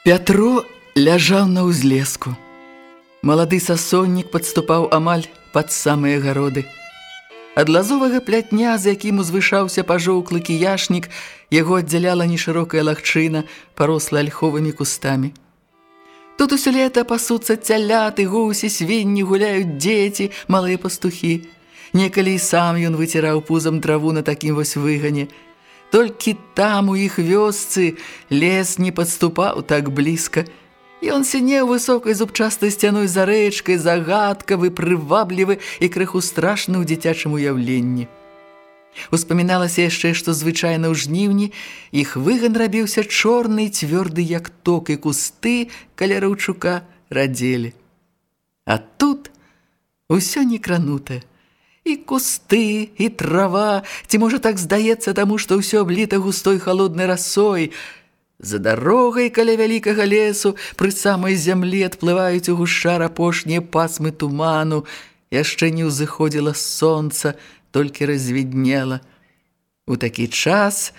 Пятро ляжаў на ўзлеску. Малады сасоннік падступаў амаль пад самыя гароды. Ад лазовага плятня, з якім узвышаўся пажоўклы кіяшнік, яго аддзяляла нешырокая лагчына, паросла альховымі кустамі. Тут усё лета пасуцца цяляты, гусі, свінні, гуляюць дзеці, малыя пастухі. Некалі і сам ён выціраў пузам траву на такім вось выгане – Толькі там у іх вёсцы лес не падступаў так блізка. Ён сінеў высокай зубчастай сцяной за рэчкай, загадкавы, прываблівы і крыху страшны ў дзіцячым уяўленні. Успаміналася яшчэ, што звычайна ў жніўні іх выган рабіўся чорны і цвёрды, як ток і кусты каля раўчука радзелі. А тут усё не кранутае і кусты, і трава, ці можа так здаецца таму, што ўсё абліта густой халоднай расой. За дарогай каля вялікага лесу пры самай зямлі адплываюць у гушчар апошнія пасмы туману. Яшчэ не ўзыходзіла сонца, толькі развіднела. У такі час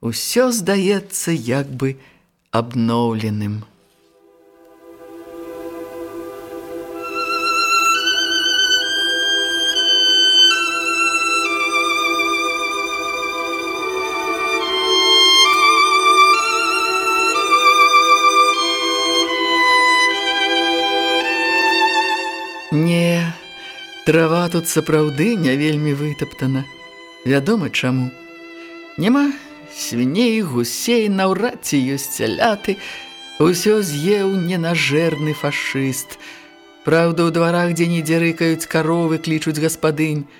усё здаецца як бы абноўленым. Трава тут сапраўды не вельмі вытаптана. Вядома чаму. Нема свіней, гусей, наўрад ці ёсць цяляты, усё з'еў ненажэрны фашыст. Праўда, у дварах дзе-нідзе рыкаюць каровы, клічуць гаспадынь.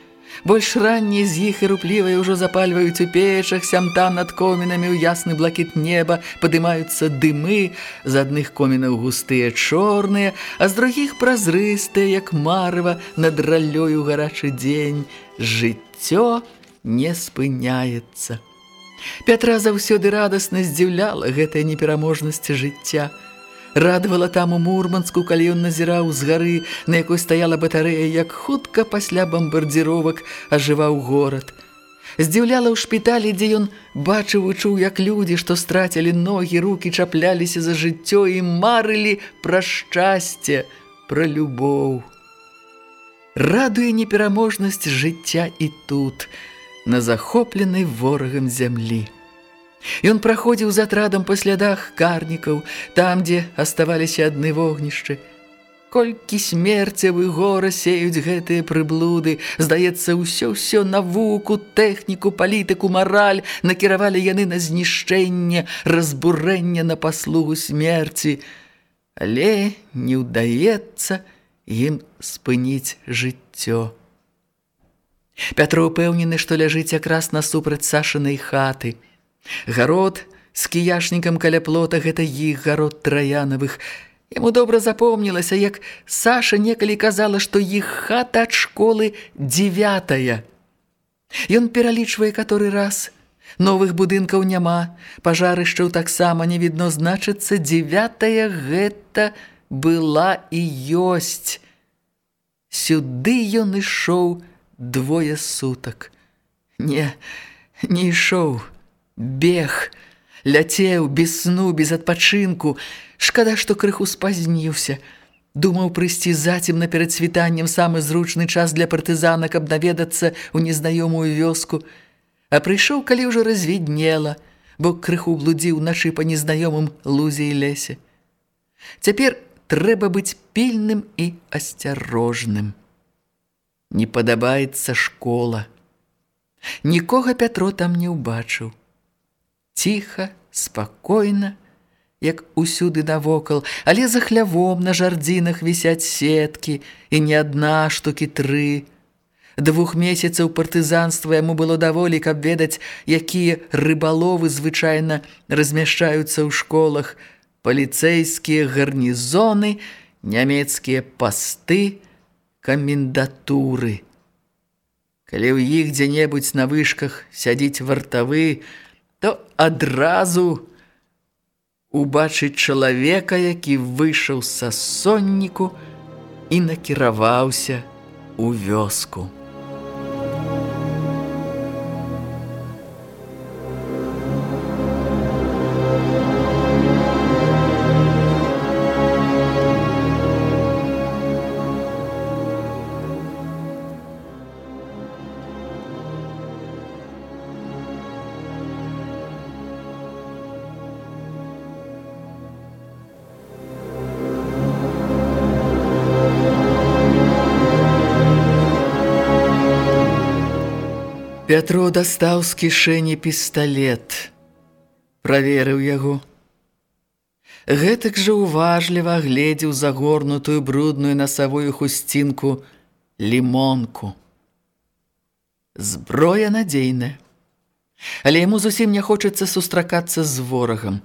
Больш раннія з іх і руплівыя ўжо запальваюць у печах, сям-там над комінамі ў ясны блакіт неба падымаюцца дымы, з адных комінаў густыя чорныя, а з другіх празрыстыя, як марыва над раллёю гарачы дзень. Жыццё не спыняецца. Пятра заўсёды радасна здзіўляла гэтая непераможнасць жыцця – радавала там у Мурманску, калі ён назіраў з гары, на якой стаяла батарэя, як хутка пасля бамбардзіровак ажываў горад. Здзіўляла ў шпіталі, дзе ён бачыў і чуў, як людзі, што страцілі ногі, рукі чапляліся за жыццё і марылі пра шчасце, пра любоў. Радуе непераможнасць жыцця і тут, на захопленай ворагам зямлі. Ён праходзіў з атрадам па слядах карнікаў, там, дзе аставаліся адны вогнішчы. Колькі смерцевы гора сеюць гэтыя прыблуды, здаецца, ўсё-ўсё навуку, тэхніку, палітыку, мараль накіравалі яны на знішчэнне, разбурэнне на паслугу смерці. Але не ўдаецца ім спыніць жыццё. Пятро ўпэўнены, што ляжыць якраз насупраць Сашынай хаты – Гарод з кіяшнікам каля плота гэта іх гарод траянавых. Яму добра запомнілася, як Саша некалі казала, што іх хата ад школы дзевятая. Ён пералічвае каторы раз. Новых будынкаў няма, пажарышчаў таксама не відно, значыцца, дзевятая гэта была і ёсць. Сюды ён ішоў двое сутак. Не, не ішоў бег, ляцеў без сну, без адпачынку. Шкада, што крыху спазніўся. Думаў прыйсці зацемна перад світаннем самы зручны час для партызана, каб наведацца ў незнаёмую вёску. А прыйшоў, калі ўжо развіднела, бо крыху блудзіў нашы па незнаёмым лузе і лесе. Цяпер трэба быць пільным і асцярожным. Не падабаецца школа. Нікога Пятро там не ўбачыў. Ціха, спакойна, як усюды навокал, але за хлявом на жардзінах вісяць сеткі, і не адна штукі тры. Двух месяцаў партызанства яму было даволі, каб ведаць, якія рыбаловы звычайна размяшчаюцца ў школах, паліцэйскія гарнізоны, нямецкія пасты, камендатуры. Калі ў іх дзе-небудзь на вышках сядзіць вартавы, то адразу убачыць чалавека, які выйшаў са сонніку і накіраваўся ў вёску. Пятро дастаў з кішэні пісталет, праверыў яго. Гэтак жа уважліва гледзеў загорнутую брудную насавую хусцінку лімонку. Зброя надзейная. Але яму зусім не хочацца сустракацца з ворагам.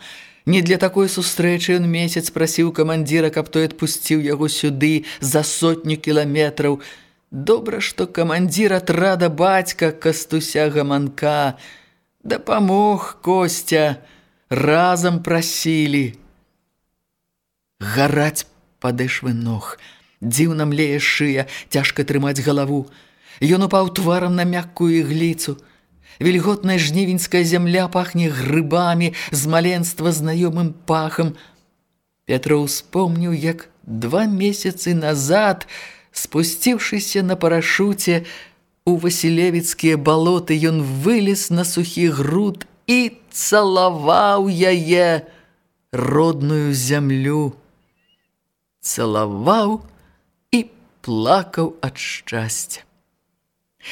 Не для такой сустрэчы ён месяц прасіў камандзіра, каб той адпусціў яго сюды за сотню кіламетраў, Добра, што камандзір атрада бацька кастуся гаманка дапамог Косця, разам прасілі. Гараць падэшвы ног, дзіўна млее шыя, цяжка трымаць галаву. Ён упаў тварам на мяккую ігліцу. Вільготная жнівеньская зямля пахне грыбамі, з маленства знаёмым пахам. Пятро ўспомніў, як два месяцы назад, Спусціўшыся на парашуце у Васілевіцкія балоты, ён вылез на сухі груд і цалаваў яе родную зямлю. Цалаваў і плакаў ад шчасця.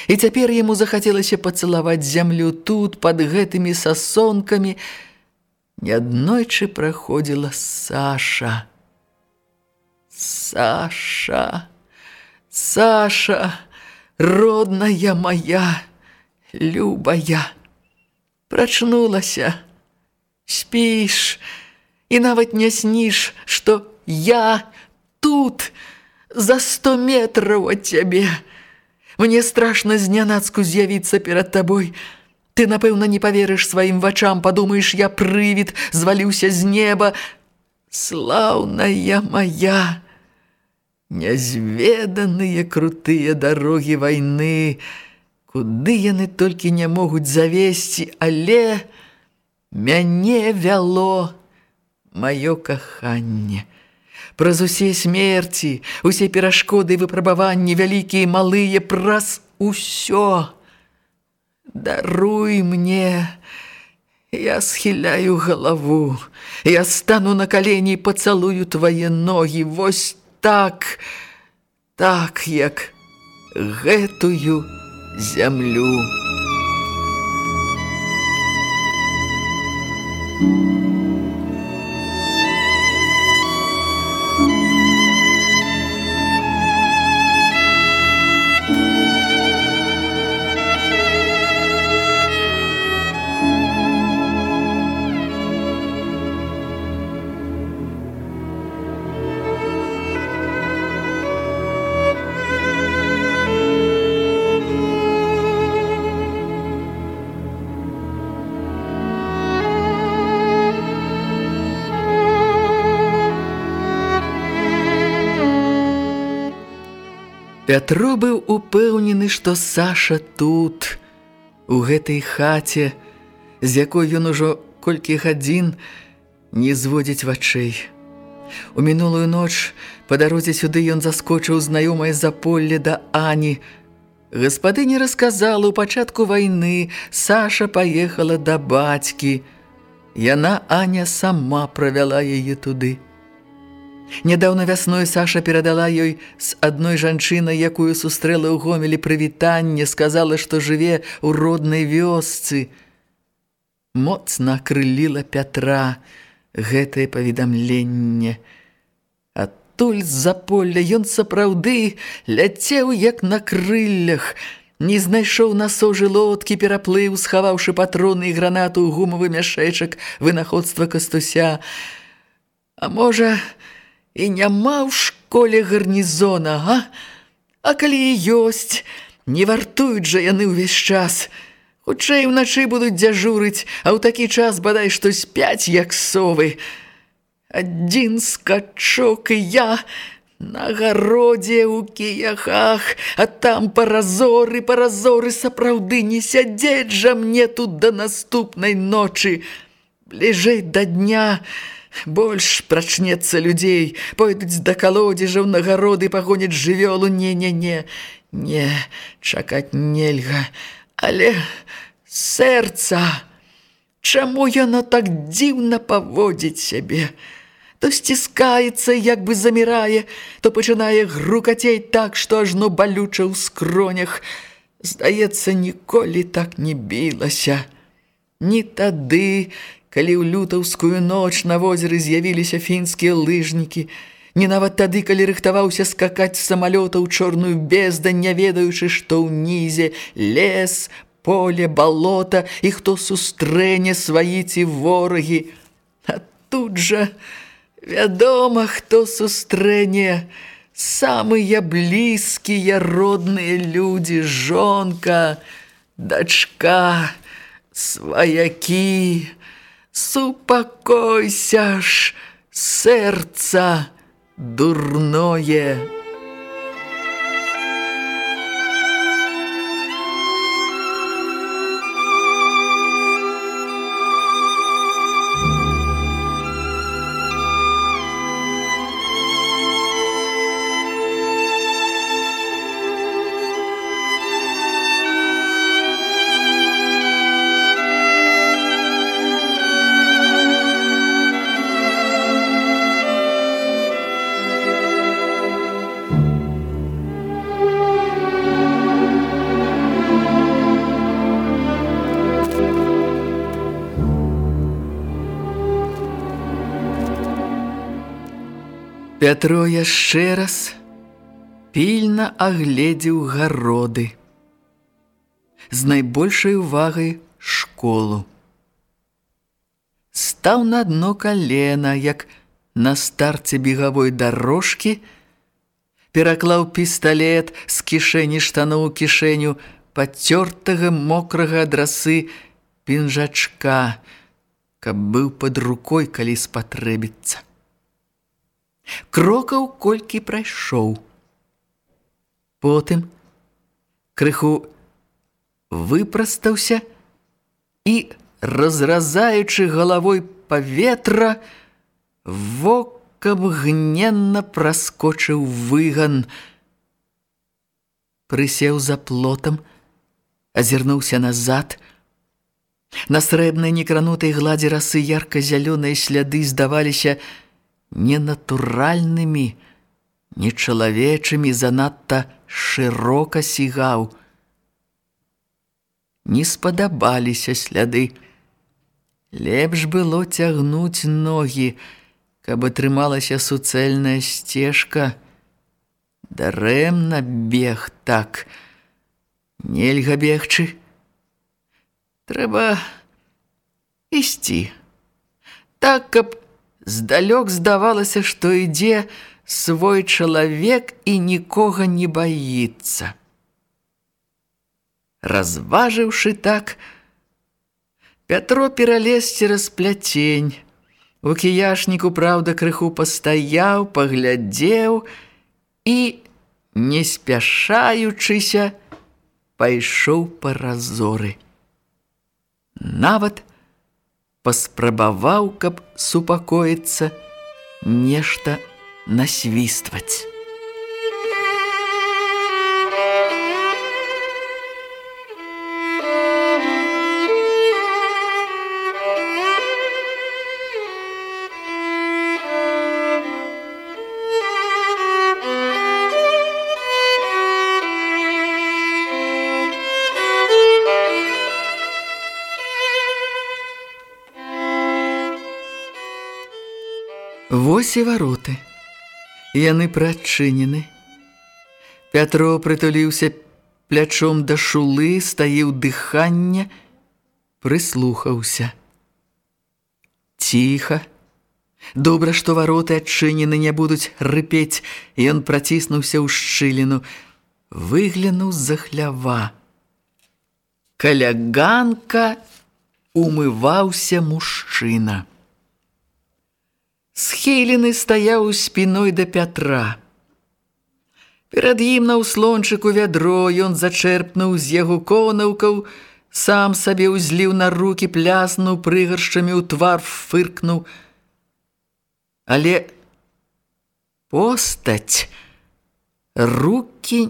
І цяпер яму захацелася пацалаваць зямлю тут, пад гэтымі сасонкамі. Неаднойчы праходзіла Саша. Саша! Саша, родная моя, любая, прачнулася, спіш і нават не сніш, што я тут за сто метраў ад цябе. Мне страшна знянацку з'явіцца перад табой. Ты, напэўна, не паверыш сваім вачам, падумаеш, я прывід, зваліўся з неба. Слаўная моя! Нязведаныя крутыя дарогі вайны, куды яны толькі не могуць завесці, але мяне вяло маё каханне. Праз усе смерці, усе перашкоды і выпрабаванні, вялікія і малыя, праз усё. Даруй мне, я схіляю галаву, я стану на калені і пацалую твае ногі, вось так, так, як гэтую зямлю. Пятро быў упэўнены, што Саша тут, у гэтай хаце, з якой ён ужо колькі гадзін не зводзіць вачэй. У мінулую ноч па дарозе сюды ён заскочыў знаёмае заполле да Ані. Гаспадыня расказала, у пачатку вайны Саша паехала да бацькі. Яна Аня сама правяла яе туды. Нядаўна вясной Саша перадала ёй з адной жанчынай, якую сустрэла ў гомелі прывітанне, сказала, што жыве ў роднай вёсцы. Моцна крыліла Пятра гэтае паведамленне. Адтуль з-за поля ён сапраўды ляцеў як на крыллях, не знайшоў на сожы лодкі, пераплыў, схаваўшы патроны і гранату ў гумавы мяшэчак вынаходства кастуся. А можа, і няма ў школе гарнізона, а? А калі і ёсць, не вартуюць жа яны ўвесь час. Хутчэй уначы будуць дзяжурыць, а ў такі час бадай што спяць, як совы. Адзін скачок і я на гародзе ў кіяхах, а там паразоры, паразоры сапраўды не сядзець жа мне тут да наступнай ночы. Бліжэй да дня... Больш прачнецца людзей, пойдуць да калодзежаў на гароды пагоняць жывёлу, не-не-не, не, чакаць нельга, але сэрца, чаму яно так дзіўна паводзіць сябе? То сціскаецца, як бы замірае, то пачынае грукацей так, што ажно балюча ў скронях. Здаецца, ніколі так не білася. Ні тады, калі ў лютаўскую ноч на возеры з'явіліся фінскія лыжнікі, не нават тады, калі рыхтаваўся скакаць з самалёта ў чорную бездань, не ведаючы, што ўнізе лес, поле, балота і хто сустрэне сваі ці ворагі. А тут жа вядома, хто сустрэне самыя блізкія родныя людзі, жонка, дачка, сваякі, Супокойся ж, сердце дурное. Пятро яшчэ раз пільна агледзеў гароды. З найбольшай увагай школу. Стаў на дно калена, як на старце бегавой дарожкі, пераклаў пісталет з кішэні штаноў у кішэню пацёртага мокрага адрасы пінжачка, каб быў пад рукой, калі спатрэбіцца. Крокаў колькі прайшоў. Потым крыху выпрастаўся і, разразаючы галавой паветра, вокам гненна праскочыў выган. Прысеў за плотам, азірнуўся назад. На срэбнай некранутай гладзі расы ярка-зялёныя сляды здаваліся, ненатуральнымі, нечалавечымі занадта шырока сігаў. Не спадабаліся сляды. Лепш было цягнуць ногі, каб атрымалася суцэльная сцежка. Дарэмна бег так. Нельга бегчы. Трэба ісці. Так, каб Здалёк здавалася, што ідзе свой чалавек і нікога не баіцца. Разважыўшы так, Пятро пералез цераз пляцень. У кіяшніку, праўда, крыху пастаяў, паглядзеў і, не спяшаючыся, пайшоў па разоры. Нават паспрабаваў, каб супакоіцца, нешта насвістваць. Вось і вароты. Яны прачынены. Пятро прытуліўся плячом да шулы, стаіў дыхання, прыслухаўся. Ціха. Добра, што вароты адчынены не будуць рыпець, і ён праціснуўся ў шчыліну, выглянуў з-за хлява. Каля ганка умываўся мужчына. Схілены стаяў спіной да Пятра. Перад ім на ўслончыку вядро ён зачэрпнуў з яго конаўкаў, сам сабе ўзліў на рукі, пляснуў прыгаршчамі ў твар, фыркнуў. Але постаць рукі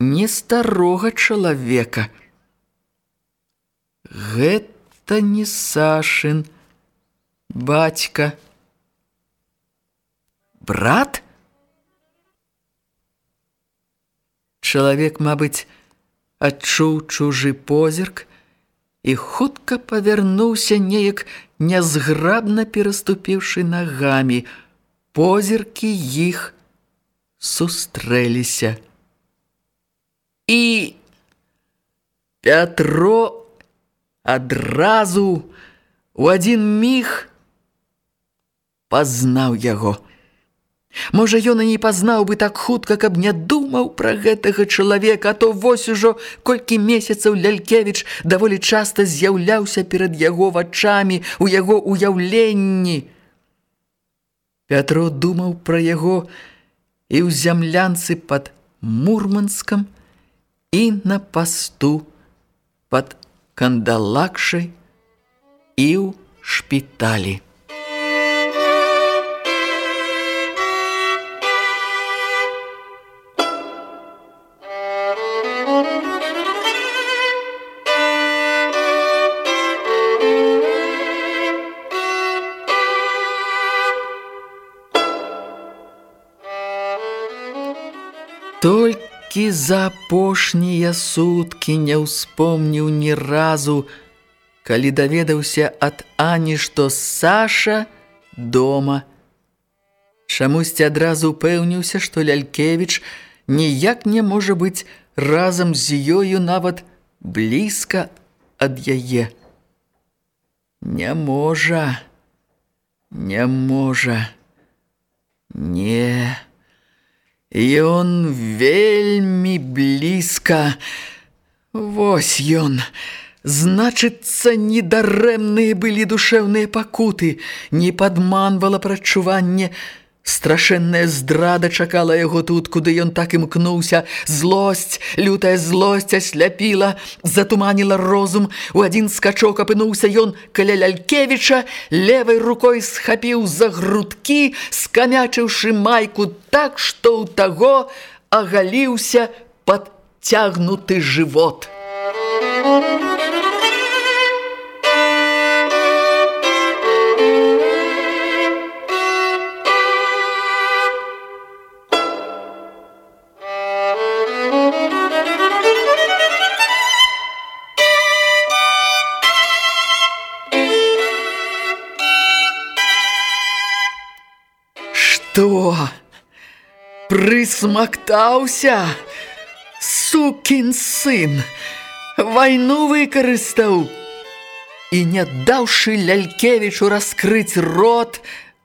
не старога чалавека. Гэта не Сашын, бацька, брат? Чалавек, мабыць, адчуў чужы позірк і хутка павярнуўся неяк нязграбна пераступіўшы нагамі. Позіркі іх сустрэліся. І Пятро адразу у адзін міг пазнаў яго. Можа, ён і не пазнаў бы так хутка, каб не думаў пра гэтага чалавека, а то вось ужо колькі месяцаў Лялькевіч даволі часта з'яўляўся перад яго вачамі, у яго ўяўленні. Пятро думаў пра яго і ў зямлянцы пад Мурманскам і на пасту пад Кандалакшай і ў шпіталі. Толькі за апошнія суткі не ўспомніў ні разу, калі даведаўся ад Ані, што Саша дома. Чамусьці адразу упэўніўся, што Лялькевіч ніяк не можа быць разам з ёю нават блізка ад яе. Не можа, не можа, не можа. Ён вельмі блізка. Вось ён. Значыцца, недарэмныя былі душэўныя пакуты, не падманвала прачуванне, Страшэнная здрада чакала яго тут, куды ён так імкнуўся. Злосць, лютая злосць асляпіла, затуманіла розум. У адзін скачок апынуўся ён каля Лялькевіча, левай рукой схапіў за грудкі, скамячыўшы майку так, што ў таго агаліўся падцягнуты жывот. Музыка Што? Прысмактаўся? Сукін сын! Вайну выкарыстаў! І не даўшы Лялькевічу раскрыць рот,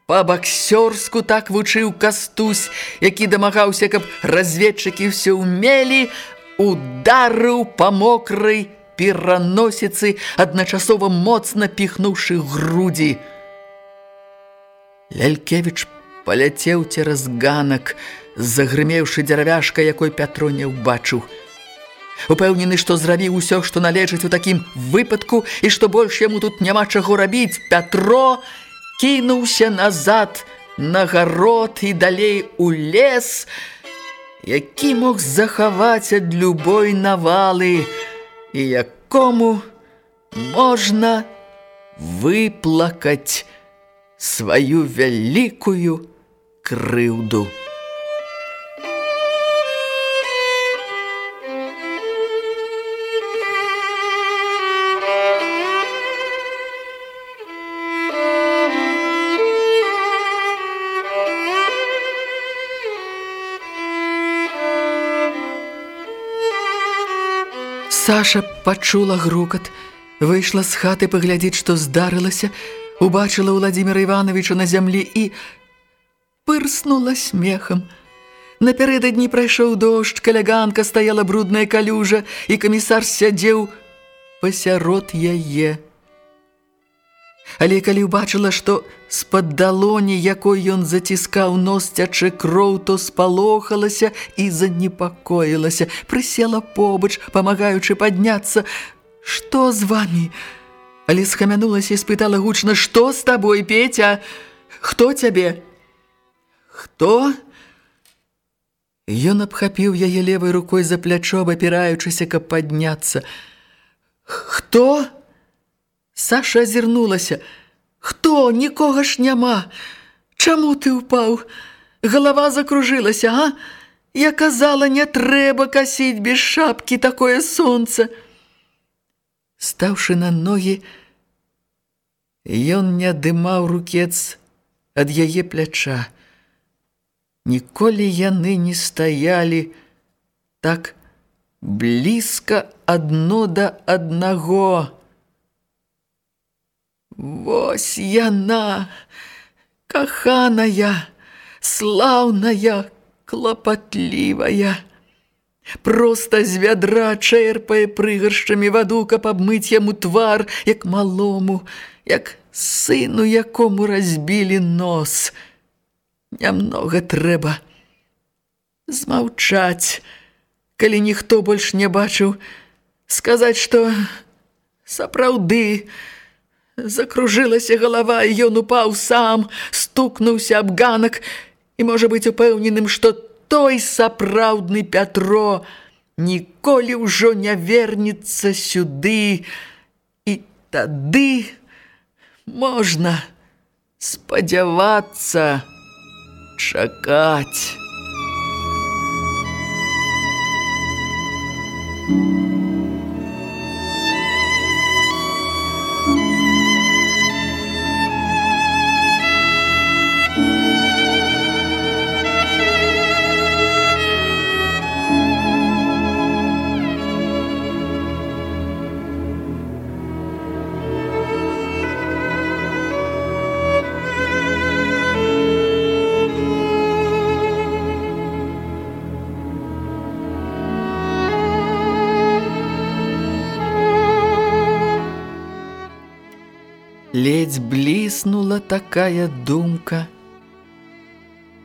па-баксёрску так вучыў кастусь, які дамагаўся, каб разведчыкі ўсё ўмелі, ударыў па мокрай пераносіцы, адначасова моцна піхнуўшы грудзі. Лялькевіч паляцеў цераз ганак, загрымеўшы дзяравяшка, якой Пятро не ўбачыў. Упэўнены, што зрабіў усё, што належыць у такім выпадку і што больш яму тут няма чаго рабіць, Пятро кінуўся назад на гарод і далей у лес, які мог захаваць ад любой навалы і якому можна выплакаць сваю вялікую крыўду. Саша пачула грукат, выйшла з хаты паглядзець, што здарылася, убачыла Владзіміра Івановича на зямлі і пырснула смехам. Напярэдадні прайшоў дождж, каляганка стаяла брудная калюжа, і камісар сядзеў пасярод яе. Але калі ўбачыла, што з-пад далоні, якой ён заціскаў нос цячэ кроў, то спалохалася і занепакоілася, прысела побач, памагаючы падняцца. Што з вамі? Але схамянулася і спытала гучна: што з табой, Петя? Хто цябе? Хто? Ён абхапіў яе левай рукой за плячо, абапіраючыся, каб падняцца. Хто? Саша азірнулася. Хто? Нікога ж няма. Чаму ты ўпаў? Галава закружылася, а? Я казала, не трэба касіць без шапкі такое сонца. Стаўшы на ногі, ён не адымаў рукец ад яе пляча. Ніколі яны не стаялі так блізка адно да аднаго. Вось яна, каханая, слаўная, клапатлівая. Проста з вядра чэрпае прыгаршчамі ваду, каб абмыць яму твар, як малому, як сыну, якому разбілі нос. Нямнога трэба змаўчаць, калі ніхто больш не бачыў, сказаць, што сапраўды, Закружылася галава, і ён упаў сам, стукнуўся аб ганак і можа быць упэўненым, што той сапраўдны Пятро ніколі ўжо не вернецца сюды. І тады можна спадзявацца чакаць. Такая думка,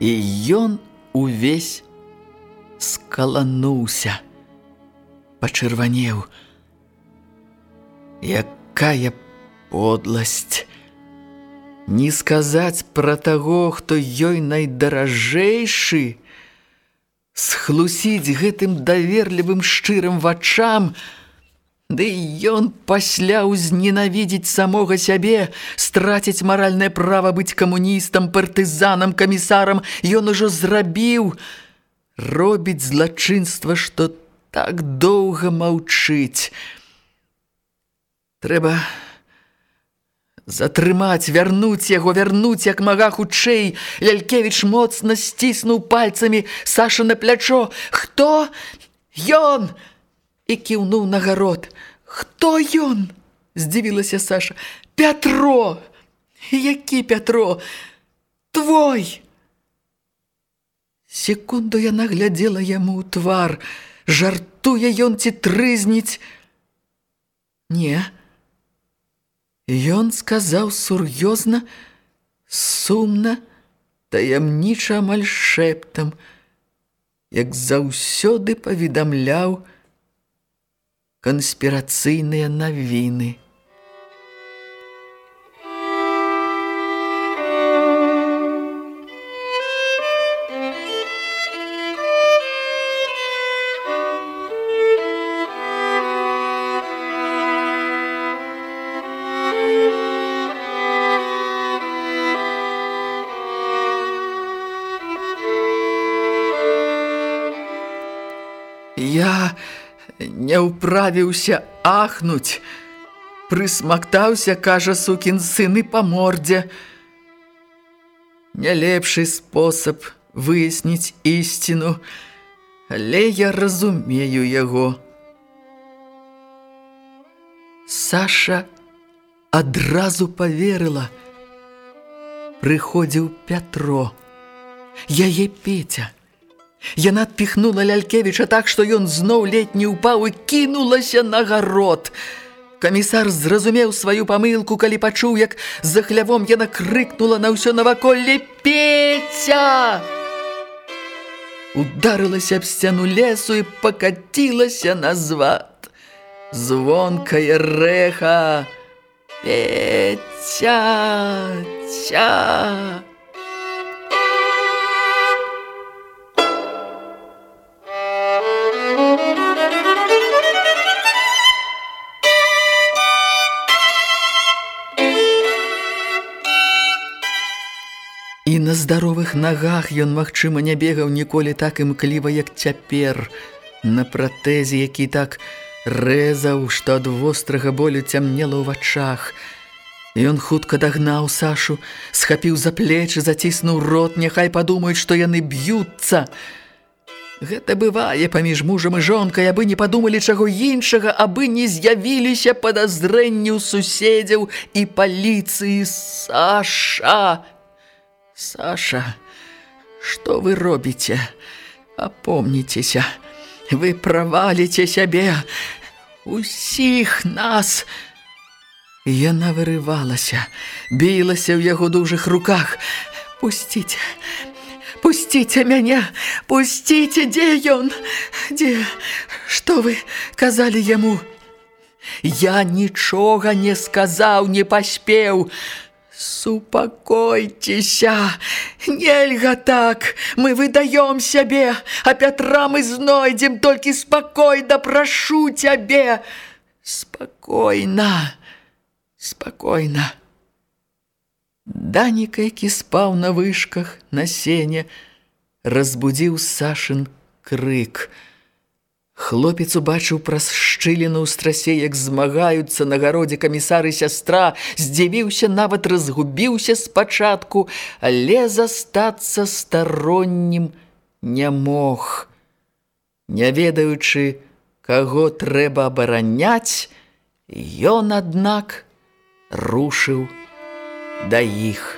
і ён увесь скалануўся, пачырванеў. Якая подласць! Не сказаць пра таго, хто ёй найдаражэйшы, схлусіць гэтым даверлівым шчырым вачам, Ды ён пасля ўзненавідзець самога сябе, страціць маральнае права быць камуністам, партызанам, камісарам, ён ужо зрабіў, робіць злачынства, што так доўга маўчыць. Трэба затрымаць, вярнуць яго, вярнуць як мага хутчэй. Лялькевіч моцна сціснуў пальцамі Саша на плячо. Хто? Ён! І кіўнуў на гарод. Хто ён? здзівілася Саша. Пятро! Які Пятро? Твой! Секунду яна глядзела яму ў твар. Жартуе ён ці трызніць? Не. Ён сказаў сур'ёзна, сумна, таямніча амаль шэптам, як заўсёды паведамляў, канспірацыйныя навіны. Не ўправіўся ахнуць, прысмактаўся, кажа сукін сыны па мордзе. Не лепшы спосаб выясніць ісціну, але я разумею яго. Саша адразу поверыла. Прыходзіў Пятро, яе Петя. Яна адпіхнула Лялькевіча так, што ён зноў ледь не ўпаў і кінулася на гарод. Камісар зразумеў сваю памылку, калі пачуў, як за хлявом яна крыкнула на ўсё наваколле Петя! Ударылася аб сцяну лесу і пакацілася назват. Звонкае рэха! Петя! Тя! На здаровых нагах ён, магчыма, не бегаў ніколі так імкліва, як цяпер, на пратэзе, які так рэзаў, што ад вострага болю цямнела ў вачах. Ён хутка дагнаў Сашу, схапіў за плечы, заціснуў рот, няхай падумаюць, што яны б'юцца. Гэта бывае паміж мужам і жонкай, абы не падумалі чаго іншага, абы не з'явіліся падазрэнні ў суседзяў і паліцыі Саша. Саша, что вы робіце? Апомніцеся, вы праваліце сябе, усіх нас. Яна вырывалася, білася ў яго дужых руках. Пусціце, пусціце мяне, пусціце, дзе ён? Дзе? Што вы казалі яму? Я нічога не сказаў, не паспеў. Супакойцеся, нельга так, мы выдаём сябе, а Пятра мы знойдзем, толькі спакойна прашу цябе. Спакойна, спакойна. Даніка, які спаў на вышках, на сене, разбудзіў Сашын крык – Хлопец убачыў праз шчыліну ў страсе, як змагаюцца на гародзе камісары сястра, здзівіўся, нават разгубіўся спачатку, але застацца староннім не мог. Не ведаючы, каго трэба абараняць, ён, аднак, рушыў да іх.